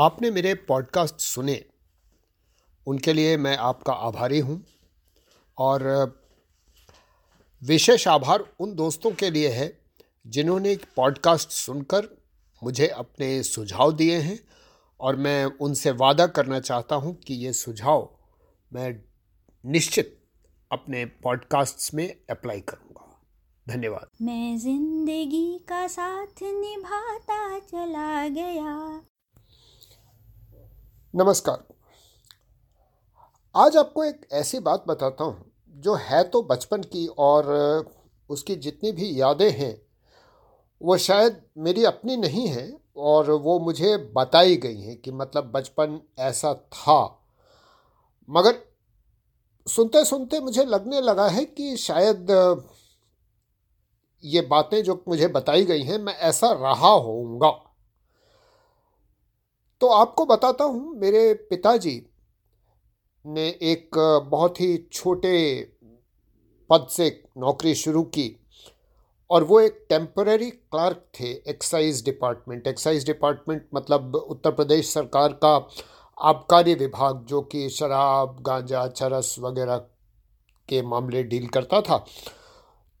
आपने मेरे पॉडकास्ट सुने, उनके लिए मैं आपका आभारी हूँ और, विशेष आभार उन दोस्तों के लिए है जिन्होंने एक पॉडकास्ट सुनकर मुझे अपने सुझाव दिए हैं और मैं उनसे वादा करना चाहता हूँ कि ये सुझाव मैं निश्चित अपने पॉडकास्ट्स में अप्लाई करूँगा। धन्यवाद। मैं ज़िंदगी का साथ निभाता चला गया। नमस्कार। आज आपको एक ऐसी बात बताता हूँ, जो है तो बचपन की और उसकी जितनी भी यादें हैं, वो शायद मेरी अपनी नहीं है और वो मुझे बताई गई हैं कि मतलब बचपन ऐसा था। मगर सुनते सुनते मुझे लगने लगा है कि शायद ये बातें जो मुझे बताई गई हैं, मैं ऐसा रहा होऊँगा। तो आपको बताता हूँ, मेरे पिताजी ने एक बहुत ही छोटे पद से नौकरी शुरू की और वो एक टेम्पररी क्लर्क थे एक्साइज डिपार्टमेंट एक्साइज डिपार्टमेंट मतलब उत्तर प्रदेश सरकार का आबकारी विभाग जो कि शराब, गांजा, चरस वगैरह के मामले डील करता था।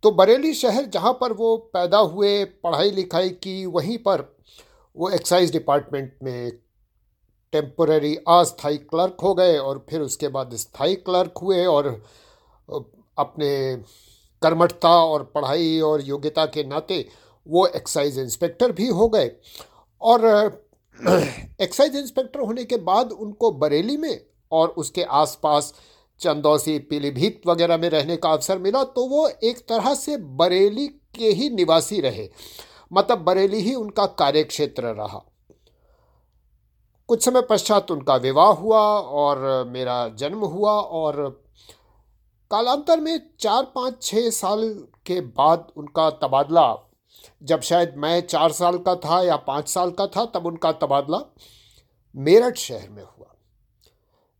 तो बरेली शहर जहाँ पर वो पैदा हुए पढ़ाई लिखाई की, वहीं पर वो एक्साइज डिपार्टमेंट में टेम्पररी अस्थाई क्लर्क हो गए और फिर उसके बाद स्थायी क्लर्क हुए और अपने कर्मठता और पढ़ाई और योग्यता के नाते वो एक्साइज इंस्पेक्टर भी हो गए। और एक्साइज इंस्पेक्टर होने के बाद उनको बरेली में और उसके आसपास चंदौसी, पीलीभीत वगैरह में रहने का अवसर मिला तो वो एक तरह से बरेली के ही निवासी रहे। मतलब बरेली ही उनका कार्यक्षेत्र रहा। कुछ समय पश्चात उनका विवाह हुआ और मेरा जन्म हुआ और कालांतर में चार पाँच छः साल के बाद उनका तबादला, जब शायद मैं चार साल का था या पाँच साल का था, तब उनका तबादला मेरठ शहर में हुआ।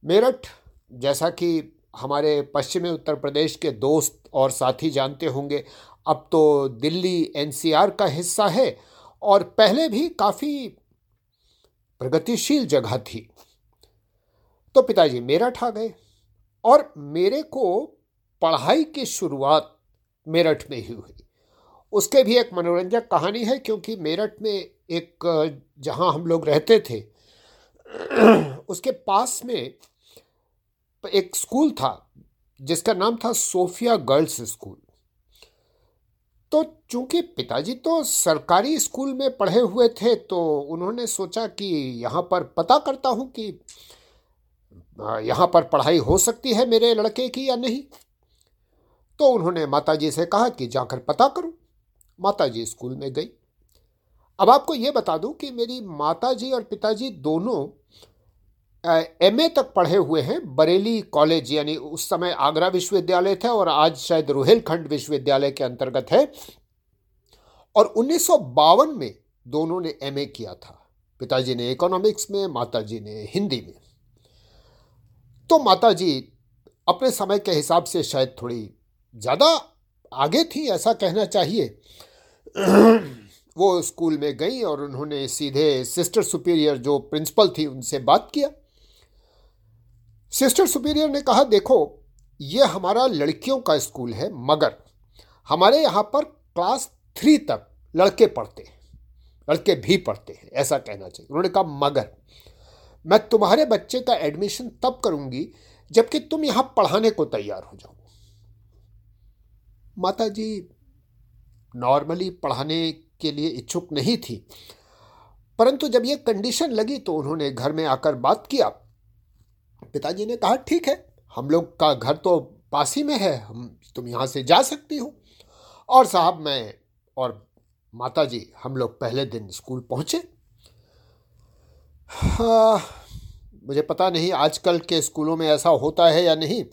मेरठ, जैसा कि हमारे पश्चिमी उत्तर प्रदेश के दोस्त और साथी जानते होंगे, अब तो दिल्ली एनसीआर का हिस्सा है और पहले भी काफ़ी प्रगतिशील जगह थी। तो पिताजी मेरठ आ गए और मेरे को पढ़ाई की शुरुआत मेरठ में ही हुई। उसके भी एक मनोरंजक कहानी है क्योंकि मेरठ में एक, जहाँ हम लोग रहते थे, उसके पास में एक स्कूल था जिसका नाम था सोफिया गर्ल्स स्कूल। तो चूँकि पिताजी तो सरकारी स्कूल में पढ़े हुए थे तो उन्होंने सोचा कि यहाँ पर पता करता हूँ कि यहाँ पर पढ़ाई हो सकती है मेरे लड़के की या नहीं। तो उन्होंने माताजी से कहा कि जाकर पता करूँ। माताजी स्कूल में गई। अब आपको ये बता दूँ कि मेरी माताजी और पिताजी दोनों एमए तक पढ़े हुए हैं बरेली कॉलेज, यानी उस समय आगरा विश्वविद्यालय था और आज शायद रुहेलखंड विश्वविद्यालय के अंतर्गत है। और उन्नीस सौ बावन में दोनों ने एमए किया था। पिताजी ने इकोनॉमिक्स में, माताजी ने हिंदी में। तो माताजी, अपने समय के हिसाब से शायद थोड़ी ज़्यादा आगे थी, ऐसा कहना चाहिए। वो स्कूल में गई और उन्होंने सीधे सिस्टर सुपीरियर, जो प्रिंसिपल थी, उनसे बात किया। सिस्टर सुपीरियर ने कहा, देखो, ये हमारा लड़कियों का स्कूल है, मगर हमारे यहाँ पर क्लास थ्री तक लड़के पढ़ते हैं, लड़के भी पढ़ते हैं, ऐसा कहना चाहिए। उन्होंने कहा, मगर मैं तुम्हारे बच्चे का एडमिशन तब करूँगी जबकि तुम यहाँ पढ़ाने को तैयार हो जाओ। माता जी नॉर्मली पढ़ाने के लिए इच्छुक नहीं थी, परंतु जब यह कंडीशन लगी तो उन्होंने घर में आकर बात किया। पिताजी ने कहा, ठीक है, हम लोग का घर तो पास ही में है, हम, तुम यहाँ से जा सकती हो। और साहब, मैं और माता जी हम लोग पहले दिन स्कूल पहुँचे। हाँ मुझे पता नहीं आजकल के स्कूलों में ऐसा होता है या नहीं,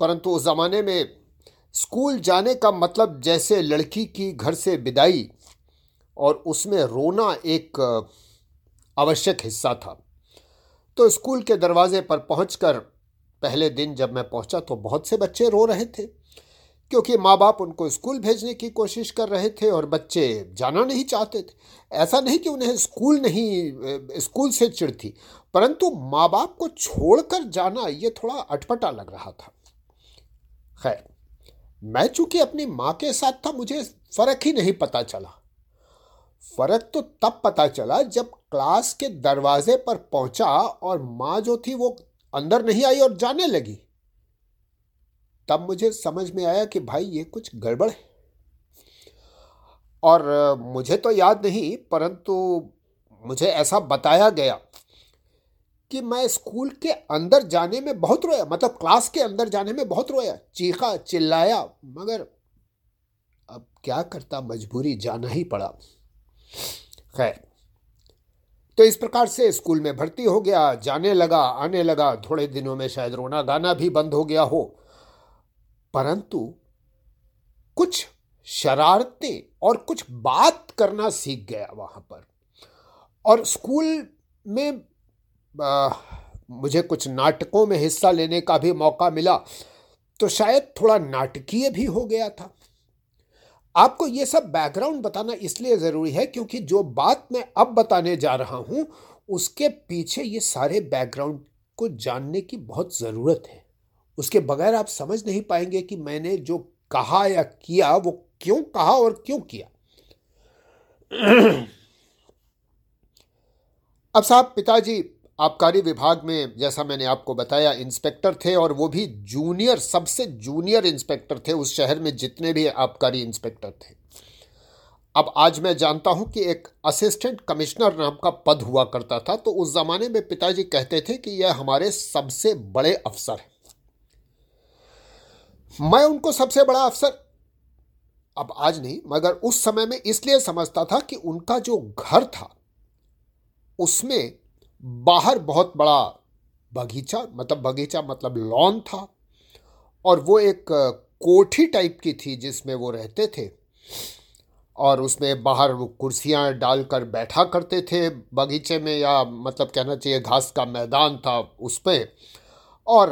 परंतु उस ज़माने में स्कूल जाने का मतलब जैसे लड़की की घर से विदाई, और उसमें रोना एक आवश्यक हिस्सा था। तो स्कूल के दरवाजे पर पहुंचकर पहले दिन जब मैं पहुँचा तो बहुत से बच्चे रो रहे थे, क्योंकि माँ बाप उनको स्कूल भेजने की कोशिश कर रहे थे और बच्चे जाना नहीं चाहते थे। ऐसा नहीं कि उन्हें स्कूल नहीं स्कूल से चिड़ थी, परंतु माँ बाप को छोड़कर जाना ये थोड़ा अटपटा लग रहा था। खैर, मैं चूँकि अपनी माँ के साथ था, मुझे फ़र्क ही नहीं पता चला। फ़र्क तो तब पता चला जब क्लास के दरवाजे पर पहुँचा और माँ जो थी वो अंदर नहीं आई और जाने लगी। तब मुझे समझ में आया कि भाई ये कुछ गड़बड़ है। और मुझे तो याद नहीं, परंतु मुझे ऐसा बताया गया कि मैं स्कूल के अंदर जाने में बहुत रोया मतलब क्लास के अंदर जाने में बहुत रोया, चीखा, चिल्लाया, मगर अब क्या करता मजबूरी जाना ही पड़ा। खैर तो इस प्रकार से स्कूल में भर्ती हो गया जाने लगा आने लगा थोड़े दिनों में शायद रोना गाना भी बंद हो गया हो। परंतु कुछ शरारतें और कुछ बात करना सीख गया वहाँ पर। और स्कूल में आ, मुझे कुछ नाटकों में हिस्सा लेने का भी मौका मिला तो शायद थोड़ा नाटकीय भी हो गया था। आपको ये सब बैकग्राउंड बताना इसलिए ज़रूरी है क्योंकि जो बात मैं अब बताने जा रहा हूँ, उसके पीछे ये सारे बैकग्राउंड को जानने की बहुत ज़रूरत है। उसके बगैर आप समझ नहीं पाएँगे कि मैंने जो कहा या किया, वो क्यों कहा और क्यों किया। अब साहब, पिताजी आबकारी विभाग में, जैसा मैंने आपको बताया, इंस्पेक्टर थे और वो भी जूनियर, सबसे जूनियर इंस्पेक्टर थे उस शहर में जितने भी आबकारी इंस्पेक्टर थे। अब आज मैं जानता हूँ कि एक असिस्टेंट कमिश्नर नाम का पद हुआ करता था तो उस जमाने में पिताजी कहते थे कि यह हमारे सबसे बड़े अफसर हैं। मैं उनको सबसे बड़ा अफसर अब आज नहीं, मगर उस समय में इसलिए समझता था कि उनका जो घर था, उसमें बाहर बहुत बड़ा बगीचा मतलब बगीचा मतलब लॉन था और वो एक कोठी टाइप की थी जिसमें वो रहते थे और उसमें बाहर वो कुर्सियाँ डालकर बैठा करते थे बगीचे में या मतलब कहना चाहिए घास का मैदान था उस पर और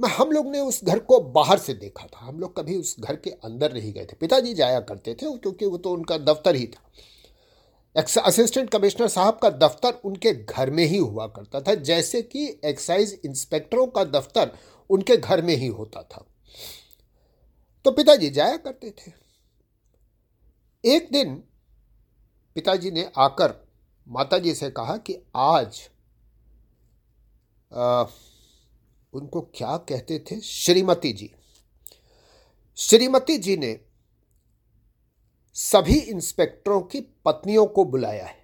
मैं, हम लोग ने उस घर को बाहर से देखा था। हम लोग कभी उस घर के अंदर नहीं गए थे। पिताजी जाया करते थे क्योंकि वो तो उनका दफ्तर ही था। असिस्टेंट कमिश्नर साहब का दफ्तर उनके घर में ही हुआ करता था जैसे कि एक्साइज इंस्पेक्टरों का दफ्तर उनके घर में ही होता था। तो पिताजी जाया करते थे। एक दिन पिताजी ने आकर माताजी से कहा कि आज आ, उनको क्या कहते थे? श्रीमती जी। श्रीमती जी ने सभी इंस्पेक्टरों की पत्नियों को बुलाया है।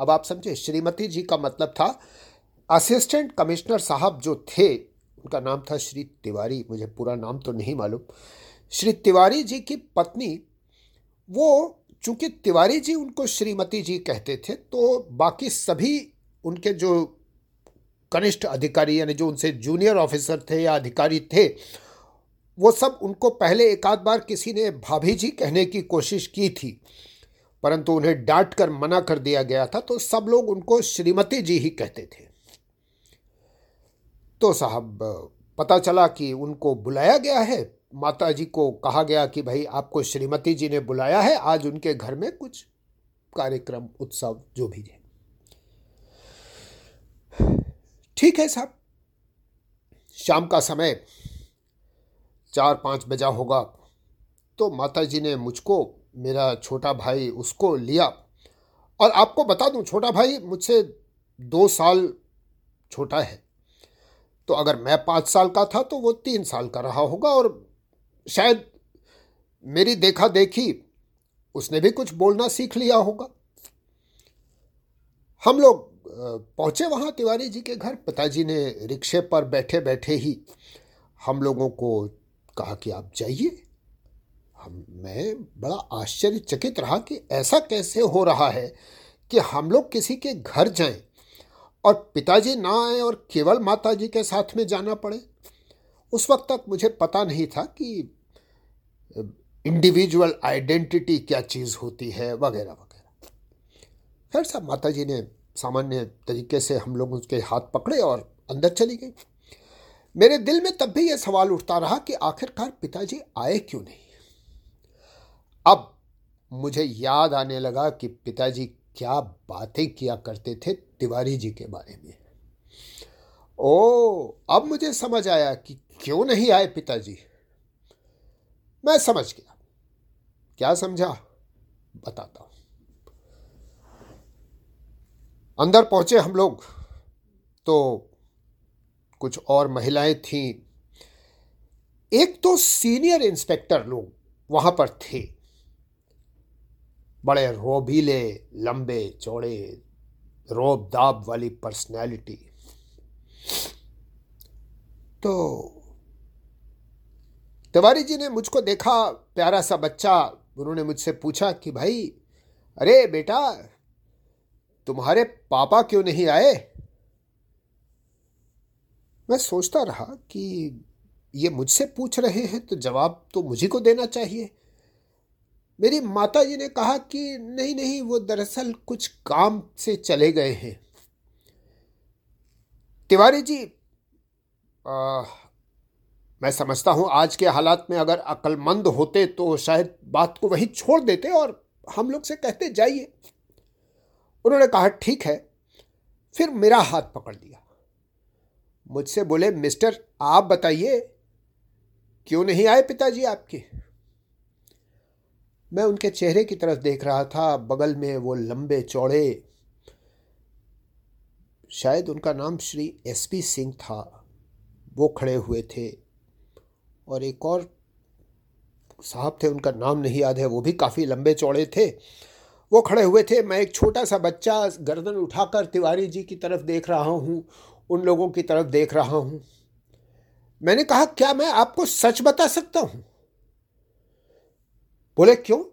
अब आप समझे, श्रीमती जी का मतलब था, असिस्टेंट कमिश्नर साहब जो थे, उनका नाम था श्री तिवारी, मुझे पूरा नाम तो नहीं मालूम। श्री तिवारी जी की पत्नी, वो चूँकि तिवारी जी उनको श्रीमती जी कहते थे तो बाकी सभी उनके जो कनिष्ठ अधिकारी, यानी जो उनसे जूनियर ऑफिसर थे या अधिकारी थे वो सब उनको पहले एक आध बार किसी ने भाभी जी कहने की कोशिश की थी, परंतु उन्हें डांट कर मना कर दिया गया था तो सब लोग उनको श्रीमती जी ही कहते थे। तो साहब, पता चला कि उनको बुलाया गया है। माता जी को कहा गया कि भाई, आपको श्रीमती जी ने बुलाया है, आज उनके घर में कुछ कार्यक्रम, उत्सव, जो भी है। ठीक है साहब। शाम का समय चार पाँच बजा होगा। तो माता जी ने मुझको, मेरा छोटा भाई उसको लिया। और आपको बता दूँ, छोटा भाई मुझसे दो साल छोटा है। तो अगर मैं पाँच साल का था तो वो तीन साल का रहा होगा और शायद मेरी देखा देखी उसने भी कुछ बोलना सीख लिया होगा। हम लोग पहुँचे वहाँ तिवारी जी के घर। पिताजी ने रिक्शे पर बैठे बैठे ही हम लोगों को कहा कि आप जाइए। हम, मैं बड़ा आश्चर्यचकित रहा कि ऐसा कैसे हो रहा है कि हम लोग किसी के घर जाएँ और पिताजी ना आए और केवल माता जी के साथ में जाना पड़े। उस वक्त तक मुझे पता नहीं था कि इंडिविजुअल आइडेंटिटी क्या चीज़ होती है, वगैरह वगैरह। खैर साहब माता जी ने सामान्य तरीके से हम लोग उसके हाथ पकड़े और अंदर चली गई। मेरे दिल में तब भी यह सवाल उठता रहा कि आखिरकार पिताजी आए क्यों नहीं? अब मुझे याद आने लगा कि पिताजी क्या बातें किया करते थे तिवारी जी के बारे में। ओ, अब मुझे समझ आया कि क्यों नहीं आए पिताजी। मैं समझ गया। क्या समझा? बताता हूँ। अंदर पहुँचे हम लोग तो कुछ और महिलाएँ थीं। एक तो सीनियर इंस्पेक्टर लोग वहाँ पर थे। बड़े रोबीले, लंबे चौड़े रोब दाब वाली पर्सनैलिटी। तो तिवारी जी ने मुझको देखा, प्यारा सा बच्चा, उन्होंने मुझसे पूछा कि भाई, अरे बेटा, तुम्हारे पापा क्यों नहीं आए? मैं सोचता रहा कि ये मुझसे पूछ रहे हैं तो जवाब तो मुझे को देना चाहिए। मेरी माता जी ने कहा कि नहीं नहीं वो दरअसल कुछ काम से चले गए हैं। तिवारी जी आ, मैं समझता हूँ आज के हालात में अगर अक्लमंद होते तो शायद बात को वहीं छोड़ देते और हम लोग से कहते जाइए। उन्होंने कहा ठीक है। फिर मेरा हाथ पकड़ दिया मुझसे बोले, मिस्टर, आप बताइए, क्यों नहीं आए पिताजी आपके? मैं उनके चेहरे की तरफ़ देख रहा था, बगल में वो लंबे चौड़े, शायद उनका नाम श्री एस पी सिंह था, वो खड़े हुए थे। और एक और साहब थे, उनका नाम नहीं याद है, वो भी काफ़ी लंबे चौड़े थे। वो खड़े हुए थे, मैं एक छोटा सा बच्चा, गर्दन उठाकर तिवारी जी की तरफ़ देख रहा हूँ। उन लोगों की तरफ़ देख रहा हूँ। मैंने कहा, क्या मैं आपको सच बता सकता हूँ? बोले, क्यों?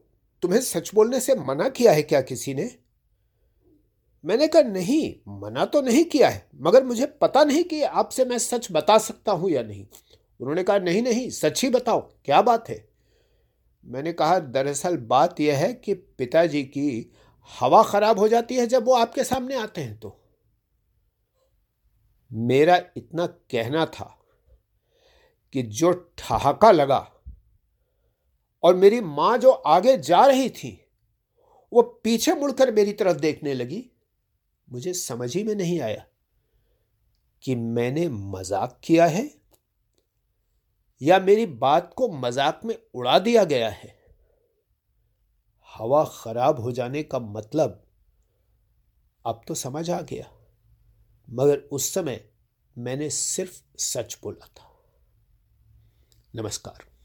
तुम्हें सच बोलने से मना किया है क्या किसी ने? मैंने कहा, नहीं, मना तो नहीं किया है, मगर मुझे पता नहीं कि आपसे मैं सच बता सकता हूँ या नहीं। उन्होंने कहा, नहीं नहीं, सच ही बताओ, क्या बात है? मैंने कहा, दरअसल बात यह है कि पिताजी की हवा खराब हो जाती है जब वो आपके सामने आते हैं तो। मेरा इतना कहना था कि जो ठहाका लगा और मेरी माँ जो आगे जा रही थी, वो पीछे मुड़कर मेरी तरफ़ देखने लगी, मुझे समझ ही में नहीं आया कि मैंने मज़ाक किया है या मेरी बात को मज़ाक में उड़ा दिया गया है। हवा खराब हो जाने का मतलब अब तो समझ आ गया। मगर उस समय मैंने सिर्फ़ सच बोला था। नमस्कार।